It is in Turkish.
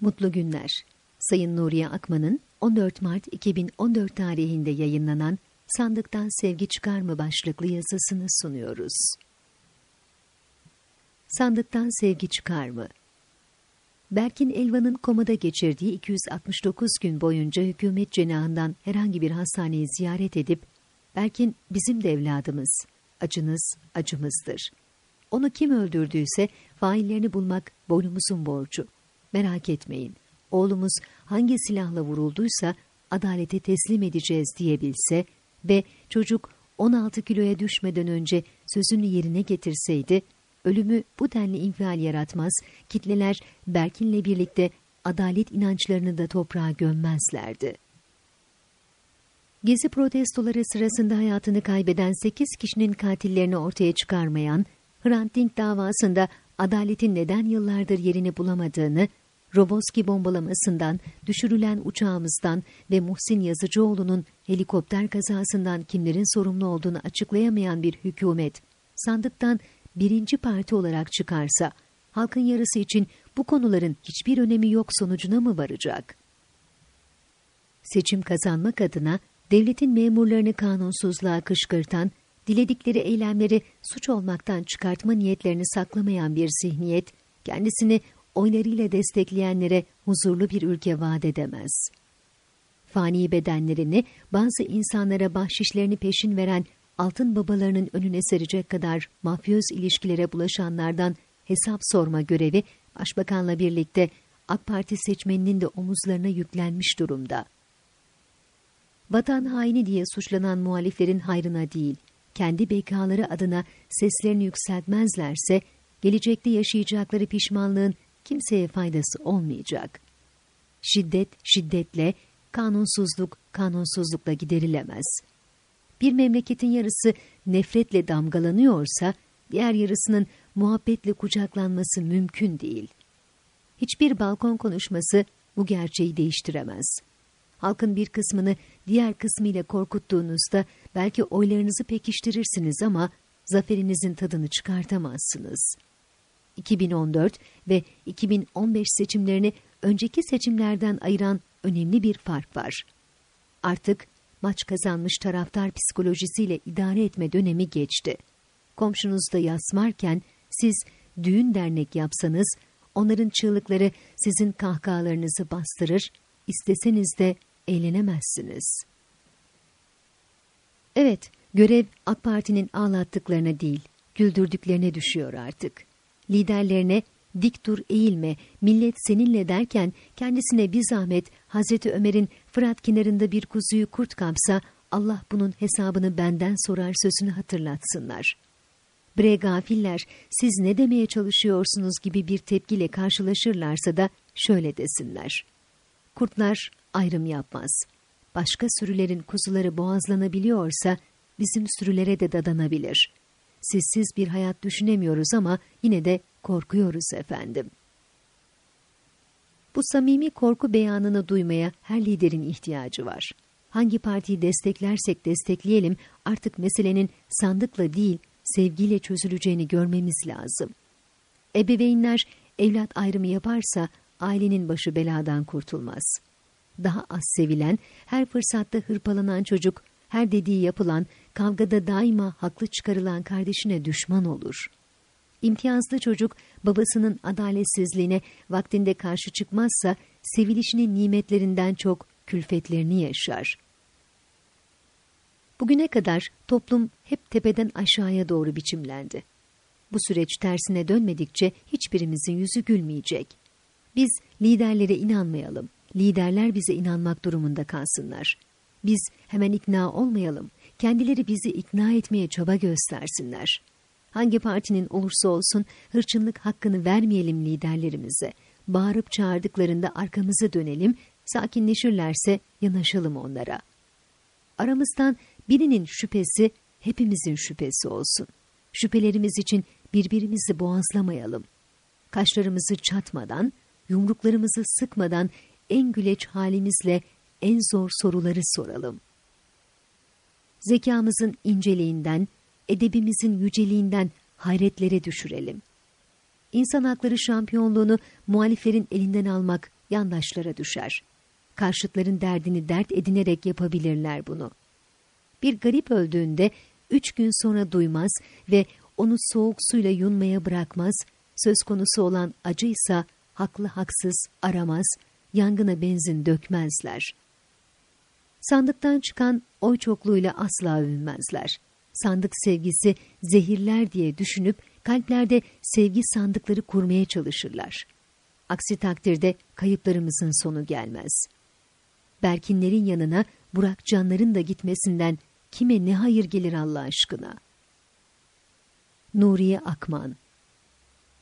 Mutlu günler. Sayın Nuriye Akman'ın 14 Mart 2014 tarihinde yayınlanan Sandıktan Sevgi Çıkar mı başlıklı yazısını sunuyoruz. Sandıktan Sevgi Çıkar mı? Berkin Elvan'ın komada geçirdiği 269 gün boyunca hükümet cenahından herhangi bir hastaneyi ziyaret edip, Berkin bizim de evladımız, acınız acımızdır. Onu kim öldürdüyse faillerini bulmak boynumuzun borcu. Merak etmeyin, oğlumuz hangi silahla vurulduysa adalete teslim edeceğiz diyebilse ve çocuk 16 kiloya düşmeden önce sözünü yerine getirseydi, ölümü bu denli infial yaratmaz, kitleler Berkin'le birlikte adalet inançlarını da toprağa gömmezlerdi. Gezi protestoları sırasında hayatını kaybeden 8 kişinin katillerini ortaya çıkarmayan, Hrant Dink davasında adaletin neden yıllardır yerini bulamadığını, Roboski bombalamasından, düşürülen uçağımızdan ve Muhsin Yazıcıoğlu'nun helikopter kazasından kimlerin sorumlu olduğunu açıklayamayan bir hükümet, sandıktan birinci parti olarak çıkarsa, halkın yarısı için bu konuların hiçbir önemi yok sonucuna mı varacak? Seçim kazanmak adına devletin memurlarını kanunsuzluğa kışkırtan, diledikleri eylemleri suç olmaktan çıkartma niyetlerini saklamayan bir zihniyet, kendisini oylarıyla destekleyenlere huzurlu bir ülke vaat edemez. Fani bedenlerini bazı insanlara bahşişlerini peşin veren altın babalarının önüne serecek kadar mafyöz ilişkilere bulaşanlardan hesap sorma görevi Başbakanla birlikte AK Parti seçmeninin de omuzlarına yüklenmiş durumda. Vatan haini diye suçlanan muhaliflerin hayrına değil, kendi bekaları adına seslerini yükseltmezlerse, gelecekte yaşayacakları pişmanlığın kimseye faydası olmayacak. Şiddet şiddetle, kanunsuzluk kanunsuzlukla giderilemez. Bir memleketin yarısı nefretle damgalanıyorsa, diğer yarısının muhabbetle kucaklanması mümkün değil. Hiçbir balkon konuşması bu gerçeği değiştiremez. Halkın bir kısmını diğer kısmıyla korkuttuğunuzda belki oylarınızı pekiştirirsiniz ama zaferinizin tadını çıkartamazsınız.'' 2014 ve 2015 seçimlerini önceki seçimlerden ayıran önemli bir fark var. Artık maç kazanmış taraftar psikolojisiyle idare etme dönemi geçti. Komşunuzda yasmarken siz düğün dernek yapsanız onların çığlıkları sizin kahkahalarınızı bastırır, isteseniz de eğlenemezsiniz. Evet, görev AK Parti'nin ağlattıklarına değil, güldürdüklerine düşüyor artık liderlerine dik dur eğilme, millet seninle derken kendisine bir zahmet Hazreti Ömer'in Fırat kenarında bir kuzuyu kurt kapsa Allah bunun hesabını benden sorar sözünü hatırlatsınlar. Bre gafiller siz ne demeye çalışıyorsunuz gibi bir tepkiyle karşılaşırlarsa da şöyle desinler. Kurtlar ayrım yapmaz. Başka sürülerin kuzuları boğazlanabiliyorsa bizim sürülere de dadanabilir.'' Sizsiz bir hayat düşünemiyoruz ama yine de korkuyoruz efendim. Bu samimi korku beyanını duymaya her liderin ihtiyacı var. Hangi partiyi desteklersek destekleyelim artık meselenin sandıkla değil sevgiyle çözüleceğini görmemiz lazım. Ebeveynler evlat ayrımı yaparsa ailenin başı beladan kurtulmaz. Daha az sevilen, her fırsatta hırpalanan çocuk, her dediği yapılan, kavgada daima haklı çıkarılan kardeşine düşman olur. İmtiyazlı çocuk babasının adaletsizliğine vaktinde karşı çıkmazsa sevilişinin nimetlerinden çok külfetlerini yaşar. Bugüne kadar toplum hep tepeden aşağıya doğru biçimlendi. Bu süreç tersine dönmedikçe hiçbirimizin yüzü gülmeyecek. Biz liderlere inanmayalım, liderler bize inanmak durumunda kalsınlar. Biz hemen ikna olmayalım, kendileri bizi ikna etmeye çaba göstersinler. Hangi partinin olursa olsun hırçınlık hakkını vermeyelim liderlerimize. Bağırıp çağırdıklarında arkamızı dönelim, sakinleşirlerse yanaşalım onlara. Aramızdan birinin şüphesi hepimizin şüphesi olsun. Şüphelerimiz için birbirimizi boğazlamayalım. Kaşlarımızı çatmadan, yumruklarımızı sıkmadan en güleç halimizle en zor soruları soralım zekamızın inceliğinden, edebimizin yüceliğinden hayretlere düşürelim. İnsan hakları şampiyonluğunu muhaliflerin elinden almak yandaşlara düşer. Karşıtların derdini dert edinerek yapabilirler bunu. Bir garip öldüğünde üç gün sonra duymaz ve onu soğuk suyla yunmaya bırakmaz, söz konusu olan acıysa haklı haksız aramaz, yangına benzin dökmezler. Sandıktan çıkan oy çokluğuyla asla övünmezler. Sandık sevgisi zehirler diye düşünüp kalplerde sevgi sandıkları kurmaya çalışırlar. Aksi takdirde kayıplarımızın sonu gelmez. Berkinlerin yanına Burak Canların da gitmesinden kime ne hayır gelir Allah aşkına? Nuriye Akman